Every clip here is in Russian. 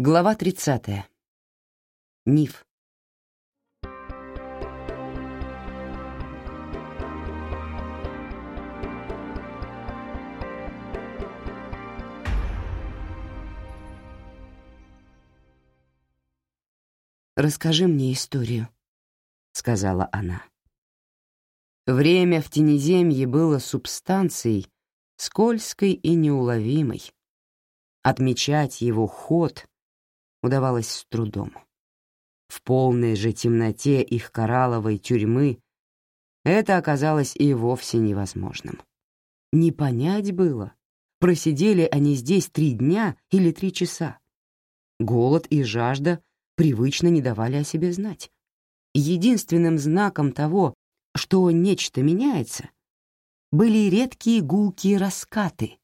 Глава 30. Ниф. «Расскажи мне историю», — сказала она. Время в Тенеземье было субстанцией, скользкой и неуловимой. Отмечать его ход удавалось с трудом. В полной же темноте их коралловой тюрьмы это оказалось и вовсе невозможным. Не понять было, просидели они здесь три дня или три часа. Голод и жажда привычно не давали о себе знать. Единственным знаком того, что нечто меняется, были редкие гулкие раскаты,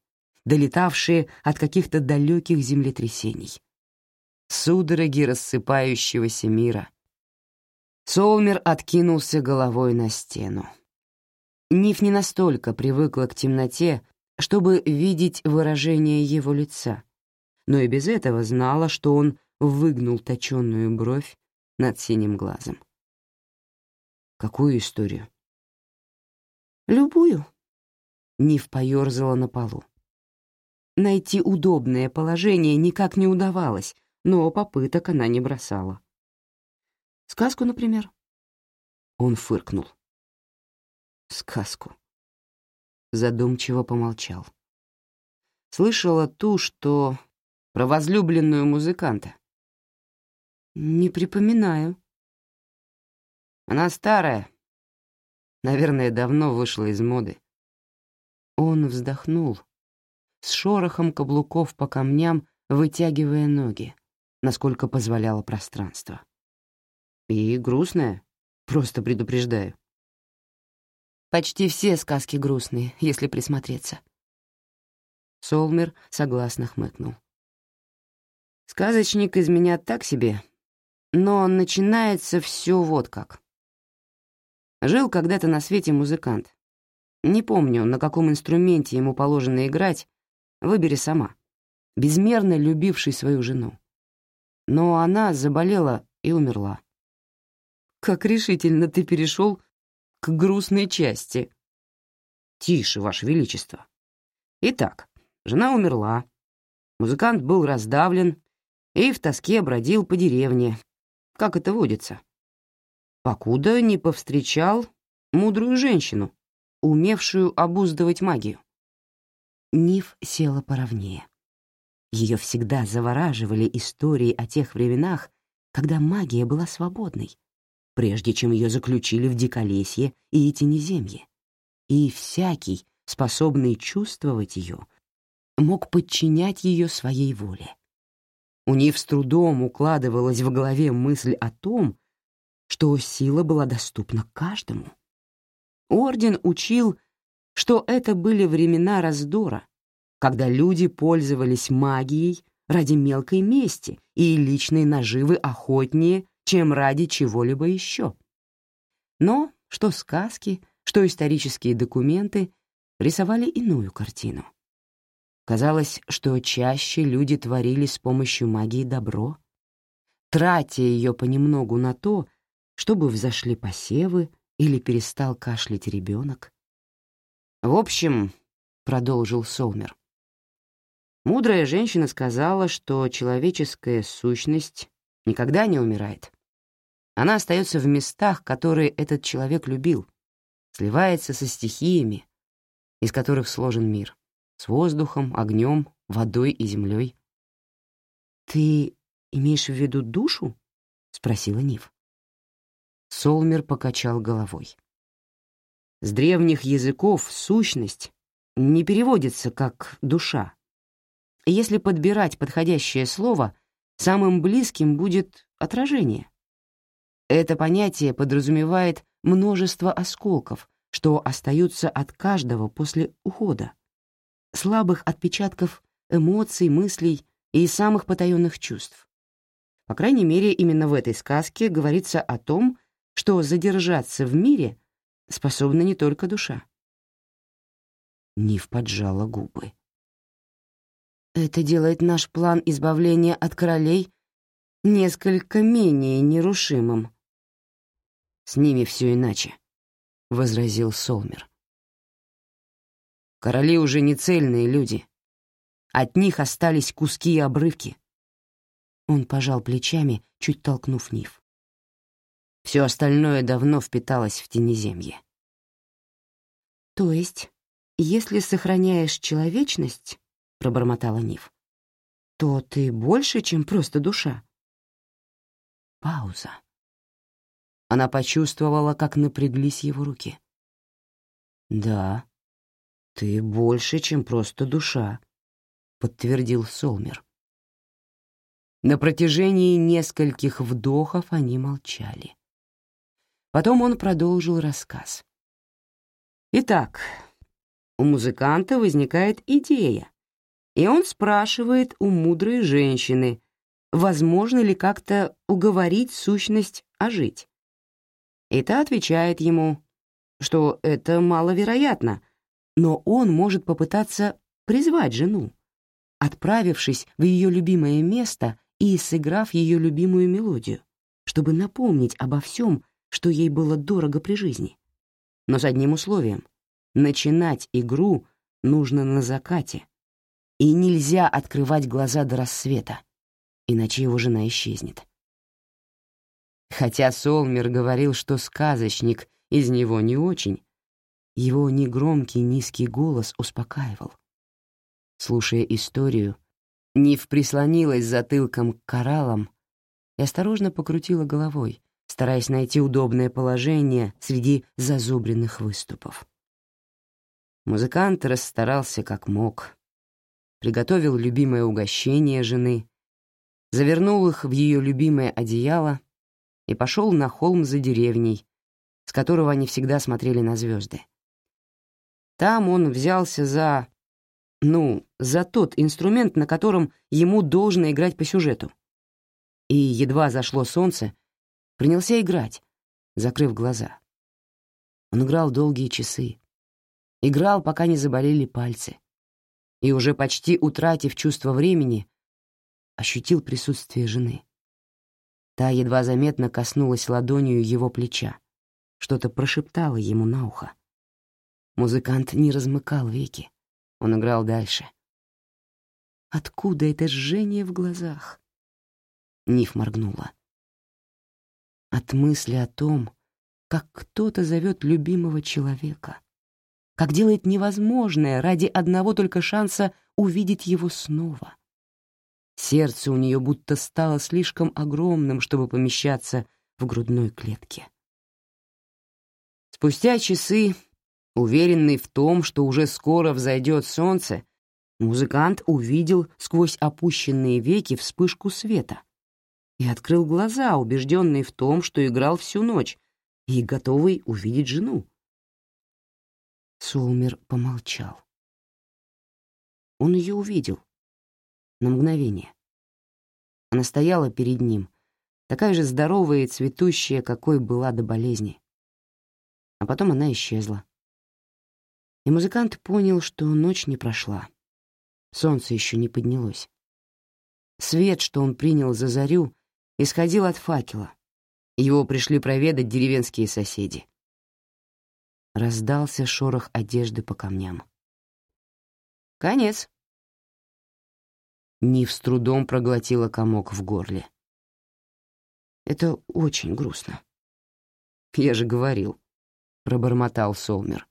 долетавшие от каких-то далеких землетрясений. Судороги рассыпающегося мира. Солмер откинулся головой на стену. Ниф не настолько привыкла к темноте, чтобы видеть выражение его лица, но и без этого знала, что он выгнул точенную бровь над синим глазом. Какую историю? Любую. Нив поёрзала на полу. Найти удобное положение никак не удавалось, но попыток она не бросала. Сказку, например. Он фыркнул. Сказку. Задумчиво помолчал. Слышала ту, что про возлюбленную музыканта. Не припоминаю. Она старая. Наверное, давно вышла из моды. Он вздохнул, с шорохом каблуков по камням, вытягивая ноги, насколько позволяло пространство. И грустная, просто предупреждаю. Почти все сказки грустные, если присмотреться. Солмер согласно хмыкнул. Сказочник из меня так себе, но начинается все вот как. Жил когда-то на свете музыкант. Не помню, на каком инструменте ему положено играть, выбери сама. Безмерно любивший свою жену. Но она заболела и умерла. Как решительно ты перешел к грустной части. Тише, Ваше Величество. Итак, жена умерла. Музыкант был раздавлен и в тоске бродил по деревне, как это водится, покуда не повстречал мудрую женщину, умевшую обуздывать магию. Ниф села поровнее. Ее всегда завораживали истории о тех временах, когда магия была свободной, прежде чем ее заключили в Диколесье и Тенеземье. И всякий, способный чувствовать ее, мог подчинять ее своей воле. У Нив с трудом укладывалась в голове мысль о том, что сила была доступна каждому. Орден учил, что это были времена раздора, когда люди пользовались магией ради мелкой мести и личной наживы охотнее, чем ради чего-либо еще. Но что сказки, что исторические документы рисовали иную картину. Казалось, что чаще люди творили с помощью магии добро, тратя ее понемногу на то, чтобы взошли посевы или перестал кашлять ребенок. «В общем», — продолжил Солмер, мудрая женщина сказала, что человеческая сущность никогда не умирает. Она остается в местах, которые этот человек любил, сливается со стихиями, из которых сложен мир с воздухом, огнем, водой и землей. «Ты имеешь в виду душу?» — спросила Нив. Солмер покачал головой. С древних языков сущность не переводится как «душа». Если подбирать подходящее слово, самым близким будет «отражение». Это понятие подразумевает множество осколков, что остаются от каждого после ухода слабых отпечатков эмоций, мыслей и самых потаенных чувств. По крайней мере, именно в этой сказке говорится о том, что задержаться в мире способна не только душа. Нив поджала губы. Это делает наш план избавления от королей несколько менее нерушимым. «С ними все иначе», — возразил Солмер. «Короли уже не цельные люди. От них остались куски и обрывки». Он пожал плечами, чуть толкнув Нив. Все остальное давно впиталось в тенеземье. «То есть, если сохраняешь человечность, — пробормотала Нив, — то ты больше, чем просто душа?» Пауза. Она почувствовала, как напряглись его руки. «Да, ты больше, чем просто душа», — подтвердил Солмер. На протяжении нескольких вдохов они молчали. Потом он продолжил рассказ. Итак, у музыканта возникает идея, и он спрашивает у мудрой женщины, возможно ли как-то уговорить сущность ожить. И та отвечает ему, что это маловероятно, но он может попытаться призвать жену, отправившись в ее любимое место и сыграв ее любимую мелодию, чтобы напомнить обо всем, что ей было дорого при жизни. Но с одним условием — начинать игру нужно на закате, и нельзя открывать глаза до рассвета, иначе его жена исчезнет. Хотя Солмер говорил, что сказочник из него не очень, его негромкий низкий голос успокаивал. Слушая историю, Нив прислонилась затылком к кораллам и осторожно покрутила головой, стараясь найти удобное положение среди зазубренных выступов. Музыкант расстарался как мог, приготовил любимое угощение жены, завернул их в ее любимое одеяло и пошел на холм за деревней, с которого они всегда смотрели на звезды. Там он взялся за... ну, за тот инструмент, на котором ему должно играть по сюжету. И едва зашло солнце, принялся играть, закрыв глаза. Он играл долгие часы. Играл, пока не заболели пальцы. И уже почти утратив чувство времени, ощутил присутствие жены. Та едва заметно коснулась ладонью его плеча, что-то прошептала ему на ухо. Музыкант не размыкал веки, он играл дальше. Откуда это жжение в глазах? Ниф моргнула от мысли о том, как кто-то зовет любимого человека, как делает невозможное ради одного только шанса увидеть его снова. Сердце у нее будто стало слишком огромным, чтобы помещаться в грудной клетке. Спустя часы, уверенный в том, что уже скоро взойдет солнце, музыкант увидел сквозь опущенные веки вспышку света, и открыл глаза, убежденный в том, что играл всю ночь, и готовый увидеть жену. Солмер помолчал. Он ее увидел. На мгновение. Она стояла перед ним, такая же здоровая и цветущая, какой была до болезни. А потом она исчезла. И музыкант понял, что ночь не прошла. Солнце еще не поднялось. Свет, что он принял за зарю, исходил от факела. Его пришли проведать деревенские соседи. Раздался шорох одежды по камням. «Конец». Нив с трудом проглотила комок в горле. «Это очень грустно». «Я же говорил», — пробормотал Солмер.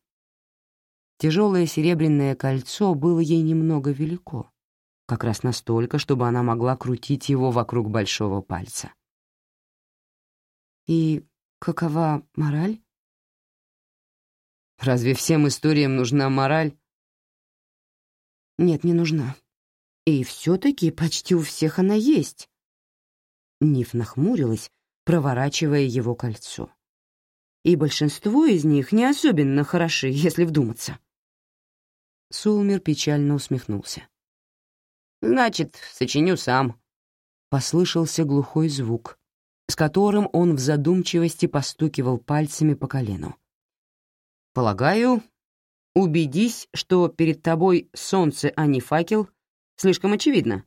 Тяжелое серебряное кольцо было ей немного велико как раз настолько, чтобы она могла крутить его вокруг большого пальца. «И какова мораль?» «Разве всем историям нужна мораль?» «Нет, не нужна. И все-таки почти у всех она есть». Ниф нахмурилась, проворачивая его кольцо. «И большинство из них не особенно хороши, если вдуматься». Сулмер печально усмехнулся. Значит, сочиню сам. Послышался глухой звук, с которым он в задумчивости постукивал пальцами по колену. Полагаю, убедись, что перед тобой солнце, а не факел, Слишком очевидно».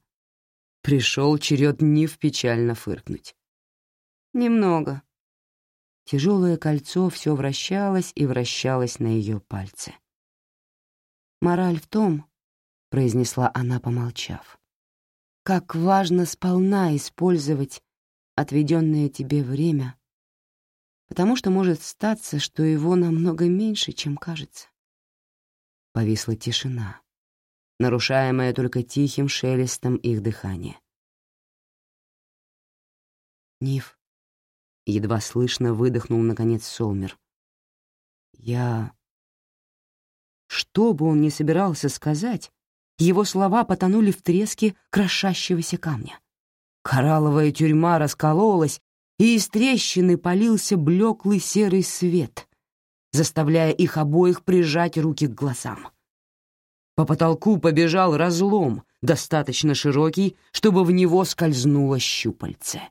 Пришел черед Нив печально фыркнуть. «Немного». Тяжелое кольцо все вращалось и вращалось на ее пальце. «Мораль в том, — произнесла она, помолчав, — как важно сполна использовать отведенное тебе время, потому что может статься, что его намного меньше, чем кажется. Повисла тишина, нарушаемая только тихим шелестом их дыхания. Ниф, едва слышно выдохнул наконец Солмер. Я... Что бы он ни собирался сказать, его слова потонули в треске крошащегося камня. Коралловая тюрьма раскололась, и из трещины полился блеклый серый свет, заставляя их обоих прижать руки к глазам. По потолку побежал разлом, достаточно широкий, чтобы в него скользнуло щупальце.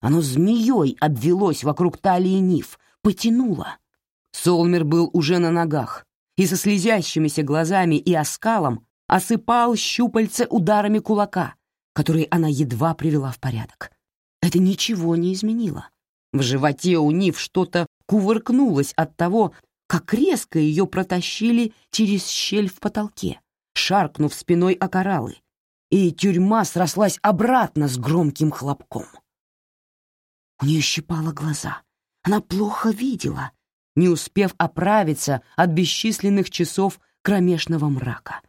Оно змеей обвелось вокруг талии Ниф, потянуло. Солмер был уже на ногах и со слезящимися глазами и оскалом осыпал щупальце ударами кулака, который она едва привела в порядок. Это ничего не изменило. В животе у Нив что-то кувыркнулось от того, как резко ее протащили через щель в потолке, шаркнув спиной о кораллы, и тюрьма срослась обратно с громким хлопком. У нее щипало глаза. Она плохо видела, не успев оправиться от бесчисленных часов кромешного мрака.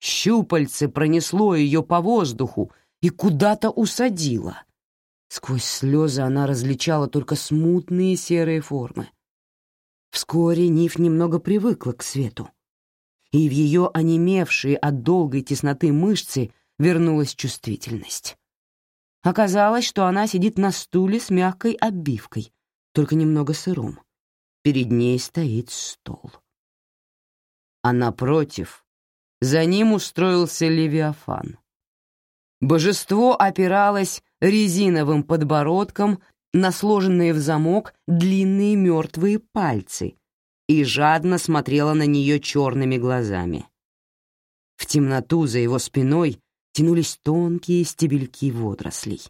Щупальце пронесло ее по воздуху и куда-то усадило. Сквозь слезы она различала только смутные серые формы. Вскоре Ниф немного привыкла к свету, и в ее онемевшие от долгой тесноты мышцы вернулась чувствительность. Оказалось, что она сидит на стуле с мягкой обивкой, только немного сыром. Перед ней стоит стол. А напротив за ним устроился Левиафан. Божество опиралось резиновым подбородком на сложенные в замок длинные мертвые пальцы и жадно смотрело на нее черными глазами. В темноту за его спиной тянулись тонкие стебельки водорослей.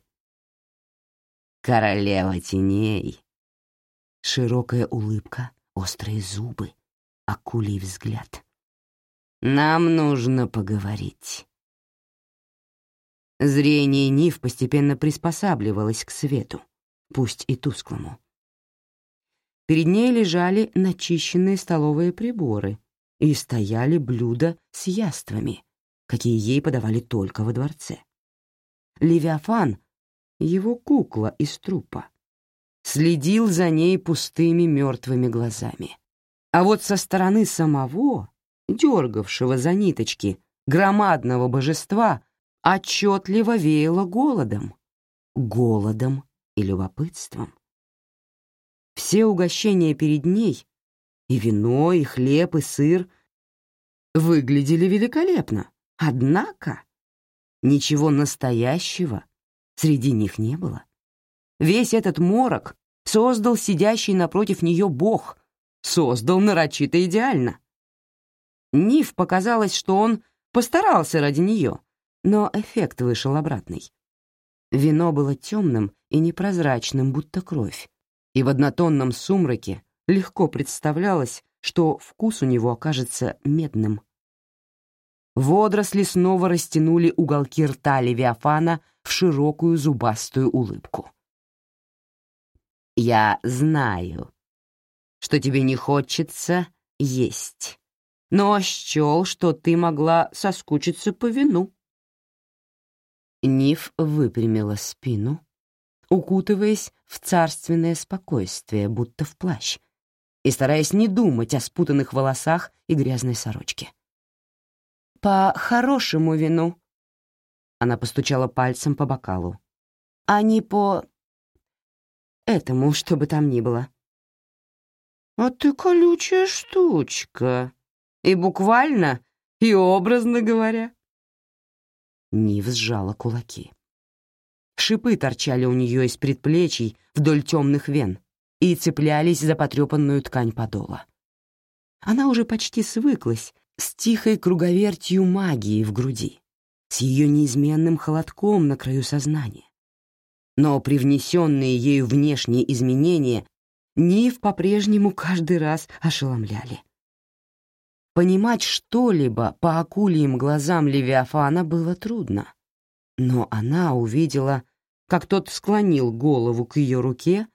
«Королева теней!» Широкая улыбка, острые зубы, акулий взгляд. Нам нужно поговорить. Зрение Нив постепенно приспосабливалось к свету, пусть и тусклому. Перед ней лежали начищенные столовые приборы и стояли блюда с яствами, какие ей подавали только во дворце. Левиафан, его кукла из трупа, следил за ней пустыми мертвыми глазами. А вот со стороны самого дергавшего за ниточки громадного божества, отчетливо веяло голодом. Голодом и любопытством. Все угощения перед ней, и вино, и хлеб, и сыр, выглядели великолепно. Однако ничего настоящего среди них не было. Весь этот морок создал сидящий напротив нее Бог, создал нарочито идеально. Ниф показалось, что он постарался ради нее, но эффект вышел обратный. Вино было темным и непрозрачным, будто кровь, и в однотонном сумраке легко представлялось, что вкус у него окажется медным. Водоросли снова растянули уголки рта Левиафана в широкую зубастую улыбку. «Я знаю, что тебе не хочется есть», но счел, что ты могла соскучиться по вину». Ниф выпрямила спину, укутываясь в царственное спокойствие, будто в плащ, и стараясь не думать о спутанных волосах и грязной сорочке. «По хорошему вину», — она постучала пальцем по бокалу, «а не по этому, что бы там ни было». «А ты колючая штучка», и буквально, и образно говоря. Нив сжала кулаки. Шипы торчали у нее из предплечий вдоль темных вен и цеплялись за потрепанную ткань подола. Она уже почти свыклась с тихой круговертью магии в груди, с ее неизменным холодком на краю сознания. Но привнесенные ею внешние изменения Нив по-прежнему каждый раз ошеломляли. Понимать что-либо по акульим глазам Левиафана было трудно, но она увидела, как тот склонил голову к ее руке,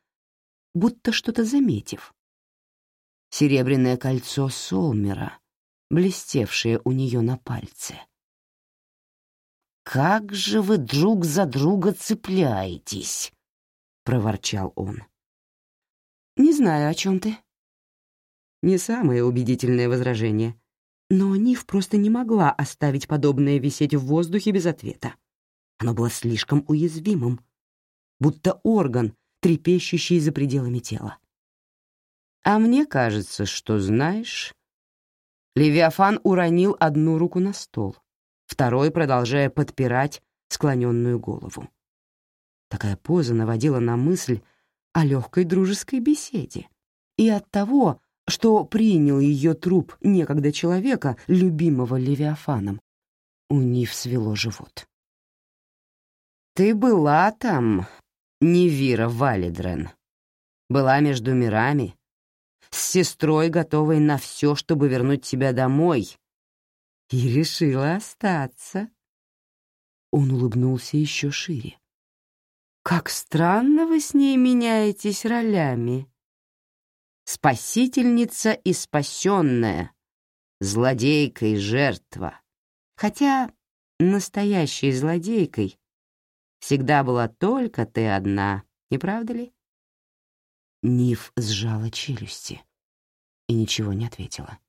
будто что-то заметив. Серебряное кольцо Солмера, блестевшее у нее на пальце. «Как же вы друг за друга цепляетесь!» — проворчал он. «Не знаю, о чем ты». Не самое убедительное возражение. Но Ниф просто не могла оставить подобное висеть в воздухе без ответа. Оно было слишком уязвимым, будто орган, трепещущий за пределами тела. «А мне кажется, что знаешь...» Левиафан уронил одну руку на стол, второй продолжая подпирать склоненную голову. Такая поза наводила на мысль о легкой дружеской беседе и от того, что принял ее труп некогда человека, любимого Левиафаном. У Нив свело живот. «Ты была там, Невира Валидрен. Была между мирами, с сестрой, готовой на все, чтобы вернуть тебя домой. И решила остаться». Он улыбнулся еще шире. Как странно вы с ней меняетесь ролями. Спасительница и спасенная, злодейка и жертва. Хотя настоящей злодейкой всегда была только ты одна, не правда ли? Ниф сжала челюсти и ничего не ответила.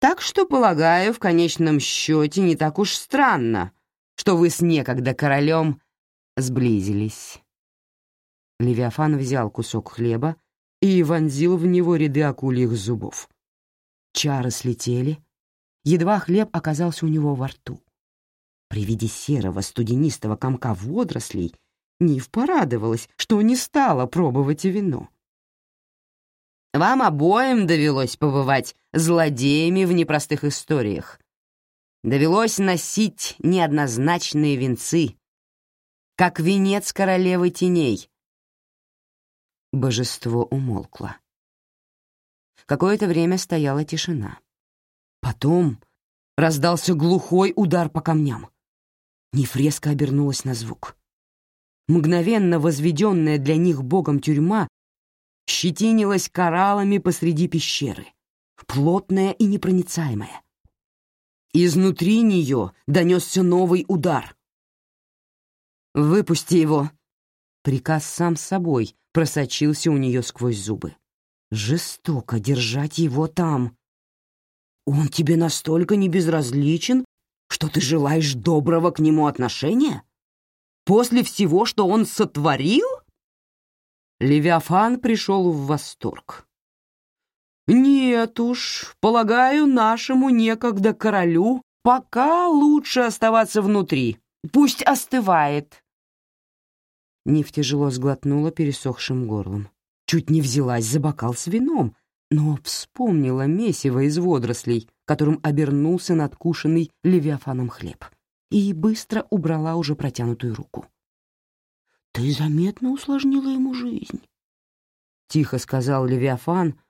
Так что, полагаю, в конечном счете не так уж странно, что вы с некогда королем сблизились. Левиафан взял кусок хлеба и вонзил в него ряды акульих зубов. Чары слетели, едва хлеб оказался у него во рту. При виде серого студенистого комка водорослей Нив порадовалась, что не стала пробовать вино. «Вам обоим довелось побывать злодеями в непростых историях. Довелось носить неоднозначные венцы, как венец королевы теней. Божество умолкло. Какое-то время стояла тишина. Потом раздался глухой удар по камням. Нефреска обернулась на звук. Мгновенно возведенная для них богом тюрьма щетинилась кораллами посреди пещеры, плотная и непроницаемая. Изнутри нее донесся новый удар. «Выпусти его!» Приказ сам собой просочился у нее сквозь зубы. «Жестоко держать его там!» «Он тебе настолько не безразличен, что ты желаешь доброго к нему отношения? После всего, что он сотворил?» Левиафан пришел в восторг. «Нет уж, полагаю, нашему некогда королю пока лучше оставаться внутри. Пусть остывает. Нив тяжело сглотнула пересохшим горлом. Чуть не взялась за бокал с вином, но вспомнила месиво из водорослей, которым обернулся надкушенный левиафаном хлеб, и быстро убрала уже протянутую руку. «Ты заметно усложнила ему жизнь», — тихо сказал левиафан,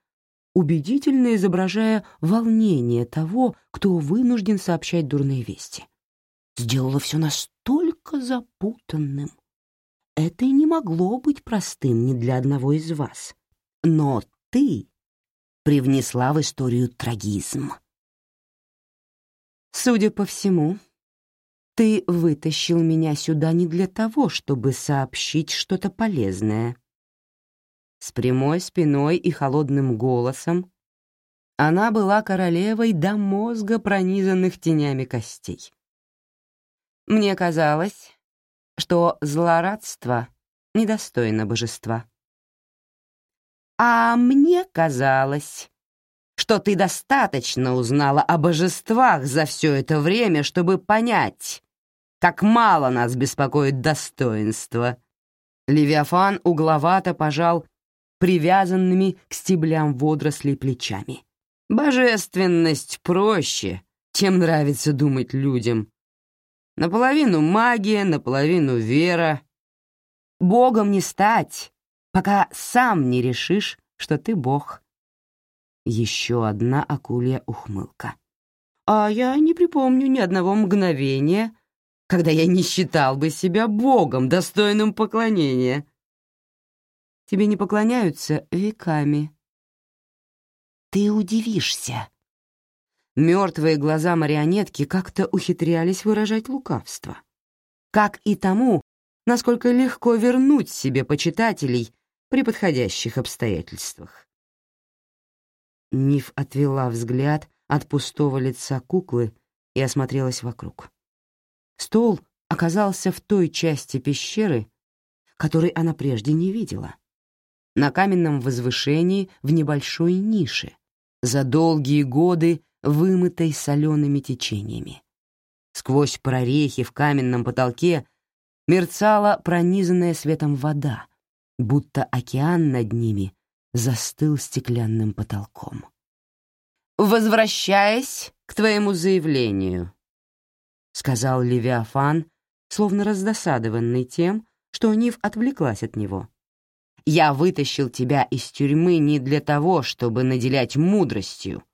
убедительно изображая волнение того, кто вынужден сообщать дурные вести сделала все настолько запутанным. Это и не могло быть простым ни для одного из вас. Но ты привнесла в историю трагизм. Судя по всему, ты вытащил меня сюда не для того, чтобы сообщить что-то полезное. С прямой спиной и холодным голосом она была королевой до мозга, пронизанных тенями костей. Мне казалось, что злорадство недостойно божества. А мне казалось, что ты достаточно узнала о божествах за все это время, чтобы понять, как мало нас беспокоит достоинство. Левиафан угловато пожал привязанными к стеблям водорослей плечами. Божественность проще, чем нравится думать людям. Наполовину магия, наполовину вера. Богом не стать, пока сам не решишь, что ты бог. Еще одна акулья ухмылка. А я не припомню ни одного мгновения, когда я не считал бы себя богом, достойным поклонения. Тебе не поклоняются веками. Ты удивишься. Мертвые глаза марионетки как-то ухитрялись выражать лукавство. Как и тому, насколько легко вернуть себе почитателей при подходящих обстоятельствах. Ниф отвела взгляд от пустого лица куклы и осмотрелась вокруг. Стол оказался в той части пещеры, которой она прежде не видела. На каменном возвышении в небольшой нише, за долгие годы вымытой солеными течениями. Сквозь прорехи в каменном потолке мерцала пронизанная светом вода, будто океан над ними застыл стеклянным потолком. «Возвращаясь к твоему заявлению», — сказал Левиафан, словно раздосадованный тем, что Нив отвлеклась от него. «Я вытащил тебя из тюрьмы не для того, чтобы наделять мудростью.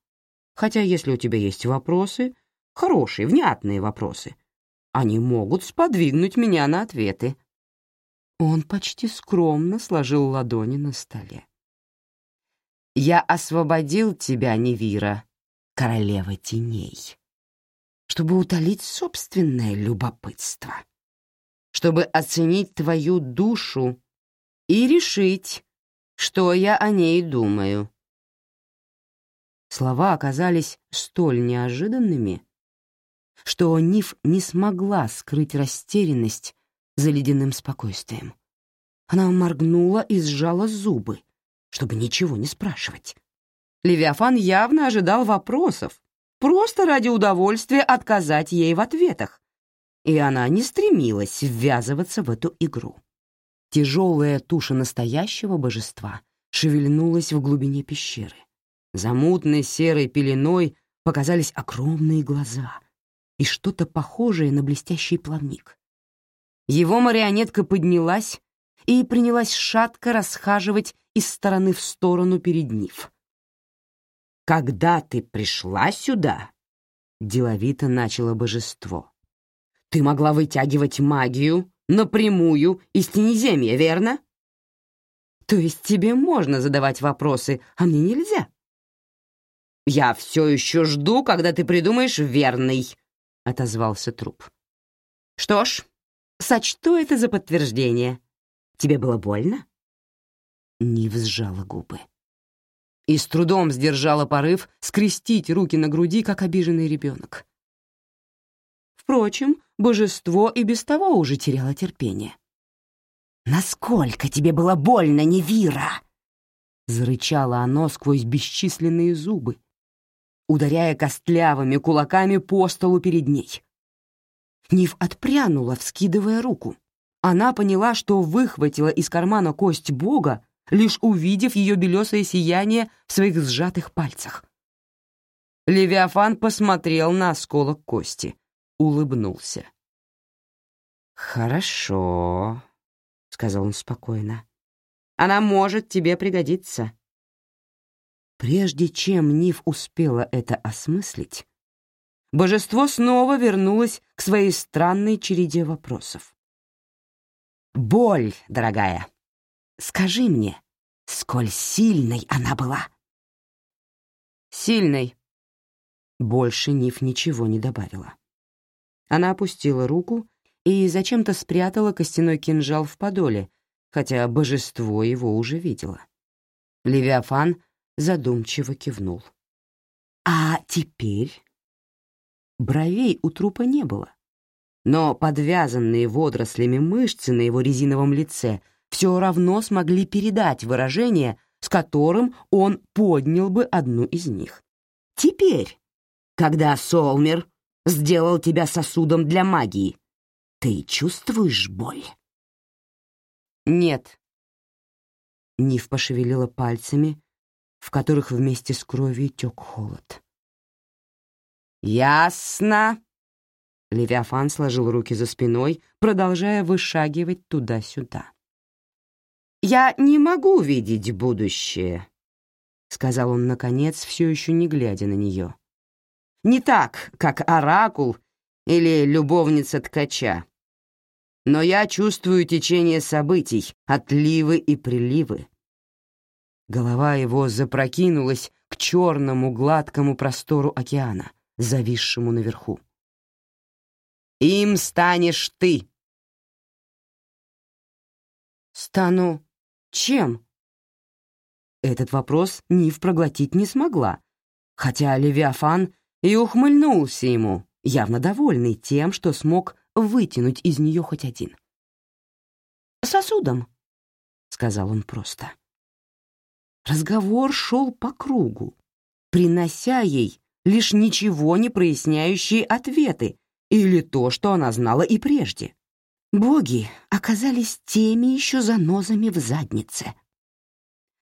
Хотя если у тебя есть вопросы, хорошие, внятные вопросы, они могут сподвигнуть меня на ответы». Он почти скромно сложил ладони на столе. «Я освободил тебя, Невира, королева теней, чтобы утолить собственное любопытство, чтобы оценить твою душу и решить, что я о ней думаю». Слова оказались столь неожиданными, что Ниф не смогла скрыть растерянность за ледяным спокойствием. Она моргнула и сжала зубы, чтобы ничего не спрашивать. Левиафан явно ожидал вопросов, просто ради удовольствия отказать ей в ответах, и она не стремилась ввязываться в эту игру. Тяжелая туша настоящего божества шевельнулась в глубине пещеры. За мутной серой пеленой показались огромные глаза и что-то похожее на блестящий плавник. Его марионетка поднялась и принялась шатко расхаживать из стороны в сторону перед Нив. «Когда ты пришла сюда?» — деловито начало божество. «Ты могла вытягивать магию напрямую из Тенеземья, верно?» «То есть тебе можно задавать вопросы, а мне нельзя?» «Я все еще жду, когда ты придумаешь верный», — отозвался труп. «Что ж, сочту это за подтверждение. Тебе было больно?» Нив сжала губы. И с трудом сдержала порыв скрестить руки на груди, как обиженный ребенок. Впрочем, божество и без того уже теряло терпение. «Насколько тебе было больно, Невира?» Зарычало оно сквозь бесчисленные зубы, ударяя костлявыми кулаками по столу перед ней. Нив отпрянула, вскидывая руку. Она поняла, что выхватила из кармана кость бога, лишь увидев ее белесое сияние в своих сжатых пальцах. Левиафан посмотрел на осколок кости, улыбнулся. «Хорошо», — сказал он спокойно. «Она может тебе пригодиться». Прежде чем Ниф успела это осмыслить, божество снова вернулось к своей странной череде вопросов. «Боль, дорогая, скажи мне, сколь сильной она была?» «Сильной». Больше Ниф ничего не добавила. Она опустила руку и зачем-то спрятала костяной кинжал в подоле, хотя божество его уже видело. Левиафан задумчиво кивнул. «А теперь Бровей у трупа не было. Но подвязанные водорослями мышцы на его резиновом лице все равно смогли передать выражение, с которым он поднял бы одну из них. «Теперь, когда Солмер сделал тебя сосудом для магии, ты чувствуешь боль?» «Нет». Нив пошевелила пальцами, в которых вместе с кровью тек холод. «Ясно!» Левиафан сложил руки за спиной, продолжая вышагивать туда-сюда. «Я не могу видеть будущее», — сказал он, наконец, все еще не глядя на нее. «Не так, как оракул или любовница ткача. Но я чувствую течение событий, отливы и приливы». Голова его запрокинулась к черному гладкому простору океана, зависшему наверху. «Им станешь ты!» «Стану чем?» Этот вопрос Нив проглотить не смогла, хотя Левиафан и ухмыльнулся ему, явно довольный тем, что смог вытянуть из нее хоть один. «Сосудом», — сказал он просто. Разговор шел по кругу, принося ей лишь ничего не проясняющие ответы или то, что она знала и прежде. Боги оказались теми еще занозами в заднице.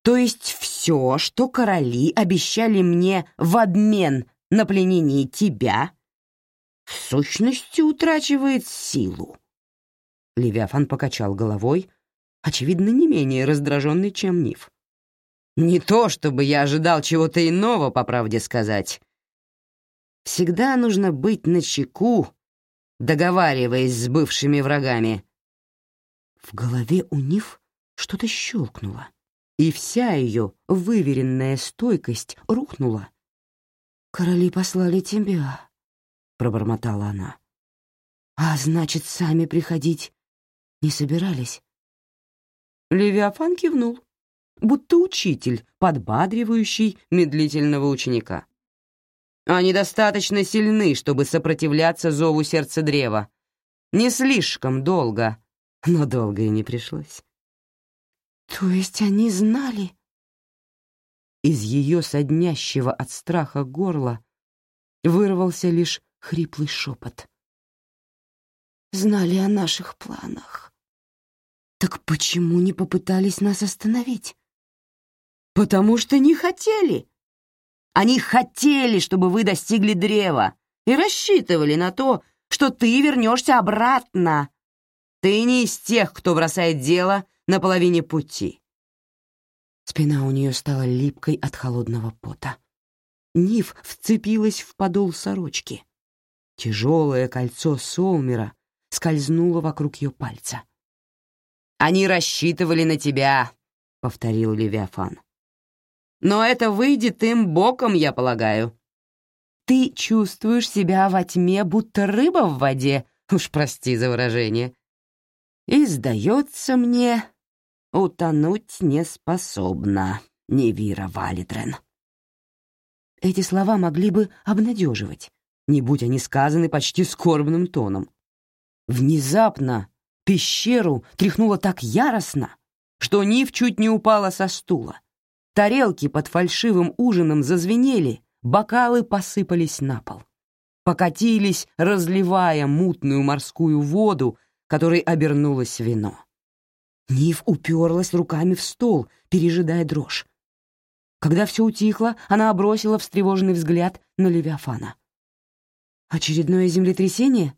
То есть все, что короли обещали мне в обмен на пленение тебя, в сущности утрачивает силу. Левиафан покачал головой, очевидно, не менее раздраженный, чем Ниф. Не то, чтобы я ожидал чего-то иного, по правде сказать. Всегда нужно быть начеку, договариваясь с бывшими врагами. В голове у Ниф что-то щелкнуло, и вся ее выверенная стойкость рухнула. «Короли послали тебя», — пробормотала она. «А значит, сами приходить не собирались?» Левиафан кивнул, будто учитель, подбадривающий медлительного ученика. Они достаточно сильны, чтобы сопротивляться зову сердца древа. Не слишком долго, но долго и не пришлось. То есть они знали? Из ее соднящего от страха горла вырвался лишь хриплый шепот. Знали о наших планах. Так почему не попытались нас остановить? Потому что не хотели. Они хотели, чтобы вы достигли древа, и рассчитывали на то, что ты вернешься обратно. Ты не из тех, кто бросает дело на половине пути. Спина у нее стала липкой от холодного пота. Ниф вцепилась в подол сорочки. Тяжелое кольцо Солмера скользнуло вокруг ее пальца. «Они рассчитывали на тебя», — повторил Левиафан но это выйдет им боком, я полагаю. Ты чувствуешь себя во тьме, будто рыба в воде, уж прости за выражение. И, сдается мне, утонуть не способна Невира Валитрен. Эти слова могли бы обнадеживать, не будь они сказаны почти скорбным тоном. Внезапно пещеру тряхнуло так яростно, что Нив чуть не упала со стула. Тарелки под фальшивым ужином зазвенели, бокалы посыпались на пол. Покатились, разливая мутную морскую воду, которой обернулось вино. Нив уперлась руками в стол, пережидая дрожь. Когда все утихло, она бросила встревоженный взгляд на Левиафана. «Очередное землетрясение?»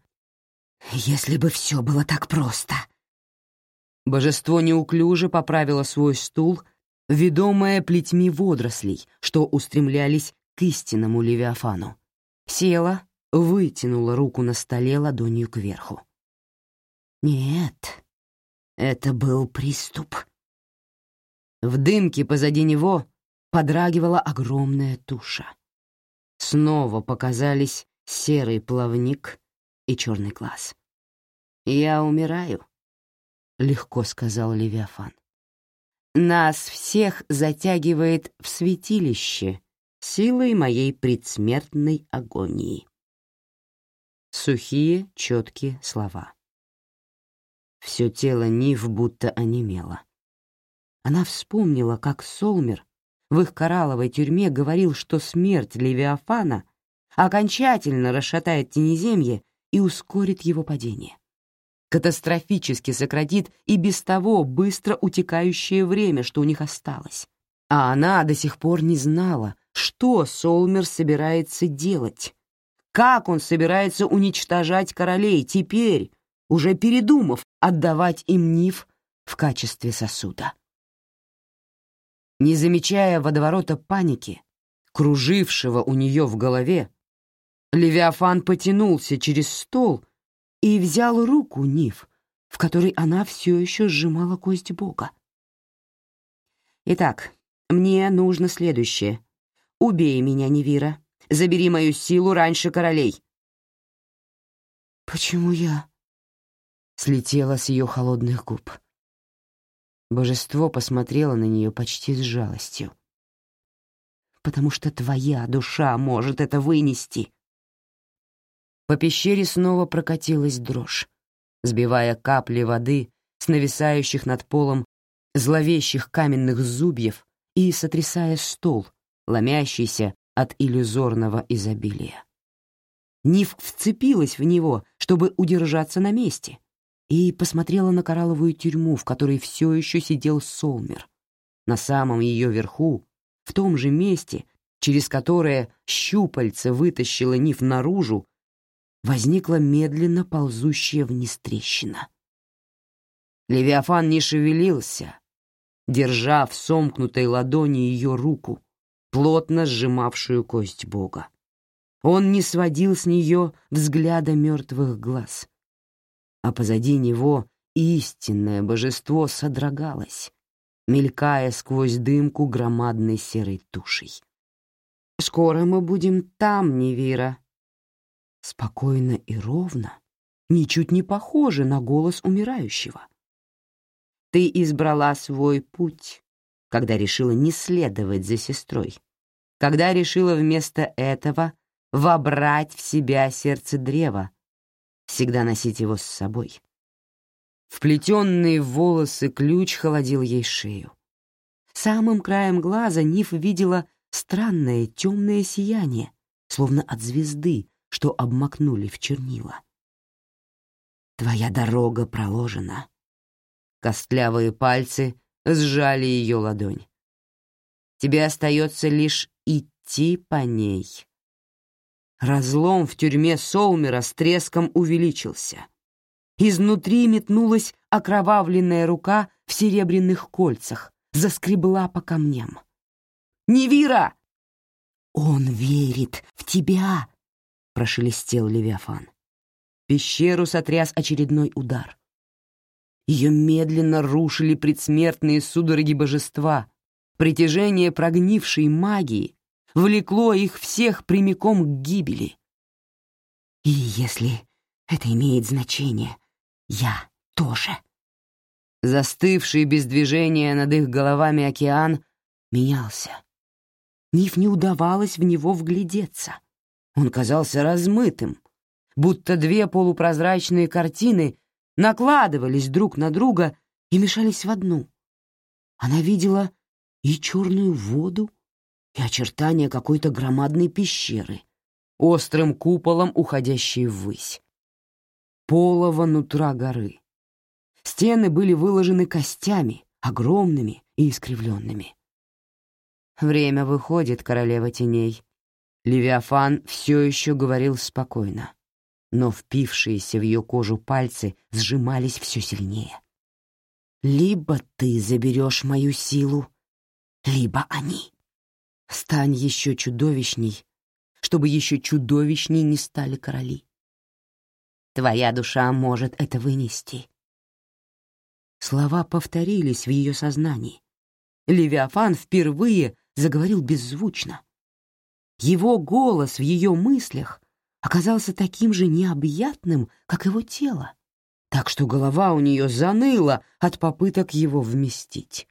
«Если бы все было так просто!» Божество неуклюже поправило свой стул — ведомая плетьми водорослей, что устремлялись к истинному Левиафану. Села, вытянула руку на столе ладонью кверху. Нет, это был приступ. В дымке позади него подрагивала огромная туша. Снова показались серый плавник и черный глаз. «Я умираю», — легко сказал Левиафан. Нас всех затягивает в святилище силой моей предсмертной агонии. Сухие, четкие слова. Все тело Нив будто онемело. Она вспомнила, как Солмер в их коралловой тюрьме говорил, что смерть Левиафана окончательно расшатает Тенеземье и ускорит его падение катастрофически сократит и без того быстро утекающее время, что у них осталось. А она до сих пор не знала, что Солмер собирается делать, Как он собирается уничтожать королей теперь, уже передумав отдавать им Ниф в качестве сосуда? Не замечая водоворота паники, кружившего у нее в голове, Левиафан потянулся через стол и взял руку Ниф, в которой она все еще сжимала кость Бога. «Итак, мне нужно следующее. Убей меня, Невира. Забери мою силу раньше королей». «Почему я?» — слетела с ее холодных губ. Божество посмотрело на нее почти с жалостью. «Потому что твоя душа может это вынести». По пещере снова прокатилась дрожь, сбивая капли воды с нависающих над полом зловещих каменных зубьев и сотрясая стол, ломящийся от иллюзорного изобилия. Ниф вцепилась в него, чтобы удержаться на месте, и посмотрела на коралловую тюрьму, в которой все еще сидел Солмер. На самом ее верху, в том же месте, через которое щупальце вытащило Ниф наружу, возникла медленно ползущая вниз трещина. Левиафан не шевелился, держа в сомкнутой ладони ее руку, плотно сжимавшую кость Бога. Он не сводил с нее взгляда мертвых глаз — а позади него истинное божество содрогалось, мелькая сквозь дымку громадной серой тушей. «Скоро мы будем там, Невира». Спокойно и ровно, ничуть не похоже на голос умирающего. «Ты избрала свой путь, когда решила не следовать за сестрой, когда решила вместо этого вобрать в себя сердце древа, всегда носить его с собой. Вплетенный в волосы ключ холодил ей шею. Самым краем глаза Ниф видела странное темное сияние, словно от звезды, что обмакнули в чернила. «Твоя дорога проложена». Костлявые пальцы сжали ее ладонь. «Тебе остается лишь идти по ней». Разлом в тюрьме Солмера с треском увеличился. Изнутри метнулась окровавленная рука в серебряных кольцах, заскребла по камням. «Невира!» «Он верит в тебя!» — прошелестел Левиафан. Пещеру сотряс очередной удар. Ее медленно рушили предсмертные судороги божества, притяжение прогнившей магии, влекло их всех прямиком к гибели. И если это имеет значение, я тоже. Застывший без движения над их головами океан менялся. Ниф не удавалось в него вглядеться. Он казался размытым, будто две полупрозрачные картины накладывались друг на друга и мешались в одну. Она видела и черную воду, и очертания какой-то громадной пещеры, острым куполом уходящей ввысь. Полого нутра горы. Стены были выложены костями, огромными и искривленными. Время выходит, королева теней. Левиафан все еще говорил спокойно, но впившиеся в ее кожу пальцы сжимались все сильнее. Либо ты заберешь мою силу, либо они. Стань еще чудовищней, чтобы еще чудовищней не стали короли. Твоя душа может это вынести. Слова повторились в ее сознании. Левиафан впервые заговорил беззвучно. Его голос в ее мыслях оказался таким же необъятным, как его тело, так что голова у нее заныла от попыток его вместить.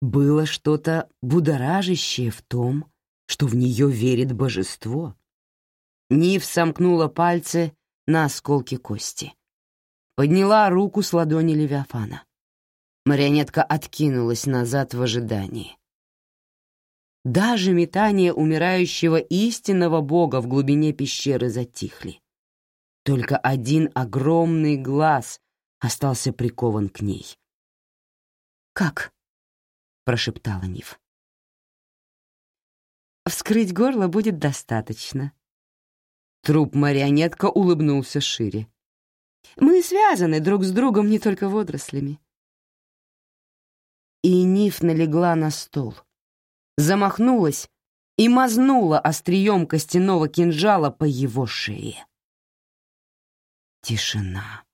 Было что-то будоражащее в том, что в нее верит божество. Нив сомкнула пальцы на осколки кости. Подняла руку с ладони Левиафана. Марионетка откинулась назад в ожидании. Даже метания умирающего истинного бога в глубине пещеры затихли. Только один огромный глаз остался прикован к ней. «Как?» прошептала Нив. «Вскрыть горло будет достаточно», Труп-марионетка улыбнулся шире. «Мы связаны друг с другом не только водорослями». И Ниф налегла на стол, замахнулась и мазнула острием костяного кинжала по его шее. Тишина.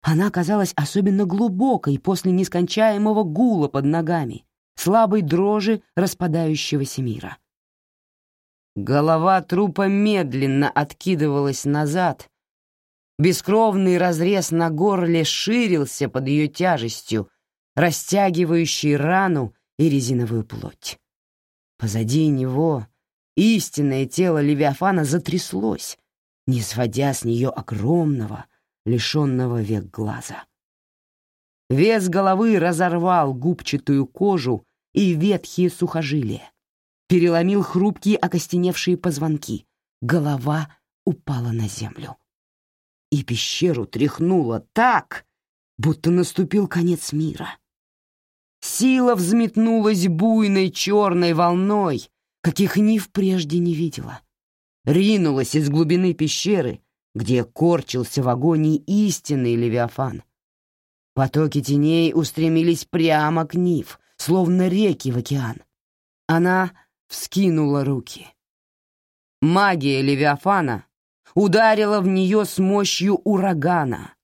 Она казалась особенно глубокой после нескончаемого гула под ногами, слабой дрожи распадающегося мира. Голова трупа медленно откидывалась назад. Бескровный разрез на горле ширился под ее тяжестью, растягивающий рану и резиновую плоть. Позади него истинное тело Левиафана затряслось, не сводя с нее огромного, лишенного век глаза. Вес головы разорвал губчатую кожу и ветхие сухожилия, переломил хрупкие окостеневшие позвонки. Голова упала на землю. И пещеру тряхнуло так, будто наступил конец мира. Сила взметнулась буйной черной волной, каких Нив прежде не видела. Ринулась из глубины пещеры, где корчился в агонии истинный Левиафан. Потоки теней устремились прямо к Нив, словно реки в океан. Она вскинула руки. Магия Левиафана ударила в нее с мощью урагана,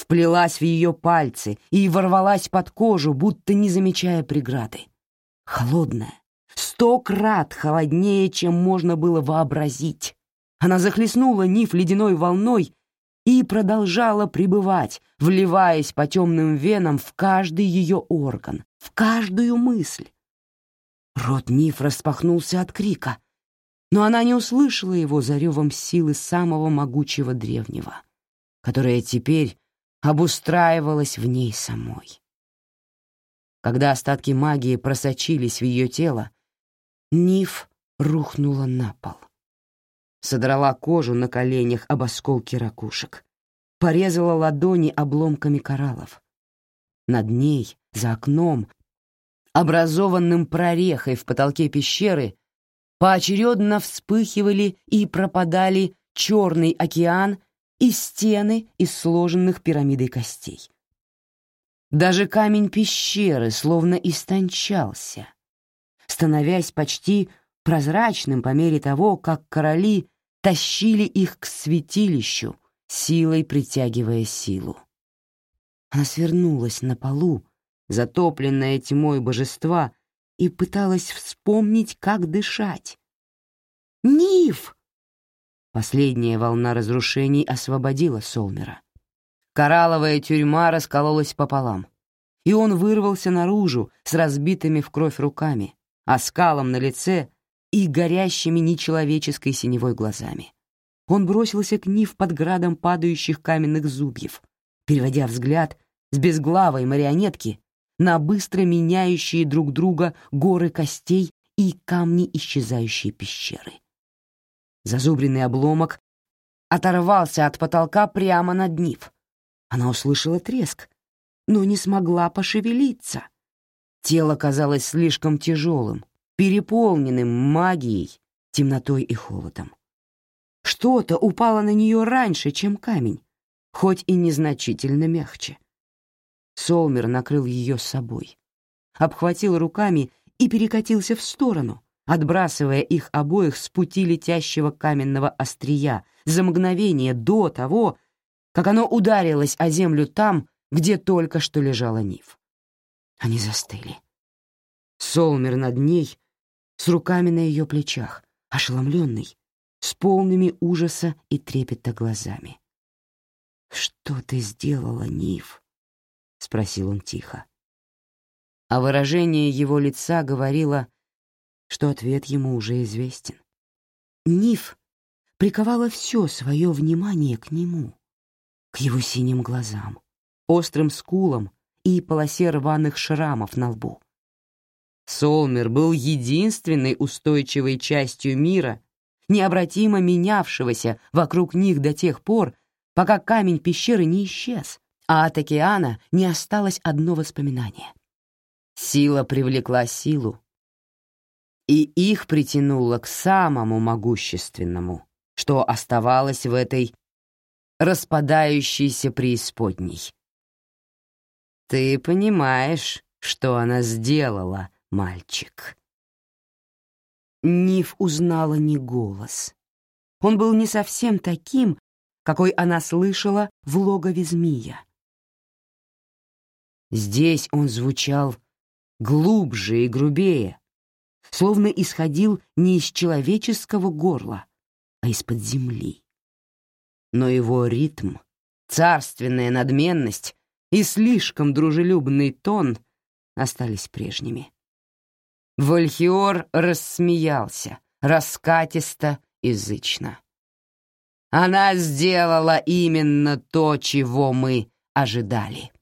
вплелась в ее пальцы и ворвалась под кожу, будто не замечая преграды. Холодная, сто крат холоднее, чем можно было вообразить. Она захлестнула Ниф ледяной волной и продолжала пребывать, вливаясь по темным венам в каждый ее орган, в каждую мысль. Рот Ниф распахнулся от крика, но она не услышала его за ревом силы самого могучего древнего, которая теперь обустраивалась в ней самой. Когда остатки магии просочились в ее тело, Ниф рухнула на пол содрала кожу на коленях об осколки ракушек, порезала ладони обломками кораллов. Над ней, за окном, образованным прорехой в потолке пещеры, поочередно вспыхивали и пропадали черный океан и стены из сложенных пирамидой костей. Даже камень пещеры словно истончался, становясь почти прозрачным по мере того, как короли тащили их к святилищу, силой притягивая силу. Она свернулась на полу, затопленная тьмой божества, и пыталась вспомнить, как дышать. «Ниф!» Последняя волна разрушений освободила Солмера. Коралловая тюрьма раскололась пополам, и он вырвался наружу с разбитыми в кровь руками, а скалом на лице и горящими нечеловеческой синевой глазами. Он бросился к Нив под градом падающих каменных зубьев, переводя взгляд с безглавой марионетки на быстро меняющие друг друга горы костей и камни исчезающей пещеры. Зазубренный обломок оторвался от потолка прямо над Нив. Она услышала треск, но не смогла пошевелиться. Тело казалось слишком тяжелым, переполненным магией, темнотой и холодом. Что-то упало на нее раньше, чем камень, хоть и незначительно мягче. Солмер накрыл ее собой, обхватил руками и перекатился в сторону, отбрасывая их обоих с пути летящего каменного острия за мгновение до того, как оно ударилось о землю там, где только что лежала Нив. Они застыли. Солмер над ней с руками на ее плечах, ошеломленный, с полными ужаса и трепета глазами. «Что ты сделала, Нив?» — спросил он тихо. А выражение его лица говорило, что ответ ему уже известен. Нив приковала все свое внимание к нему, к его синим глазам, острым скулам и полосе рваных шрамов на лбу. Солмер был единственной устойчивой частью мира, необратимо менявшегося вокруг них до тех пор, пока камень пещеры не исчез, а от океана не осталось одно воспоминание. Сила привлекла силу, и их притянуло к самому могущественному, что оставалось в этой распадающейся преисподней. «Ты понимаешь, что она сделала, мальчик?» Ниф узнала не голос. Он был не совсем таким, какой она слышала в логове змея. Здесь он звучал глубже и грубее, словно исходил не из человеческого горла, а из-под земли. Но его ритм, царственная надменность и слишком дружелюбный тон остались прежними. Вальхиор рассмеялся, раскатисто и зычно. «Она сделала именно то, чего мы ожидали».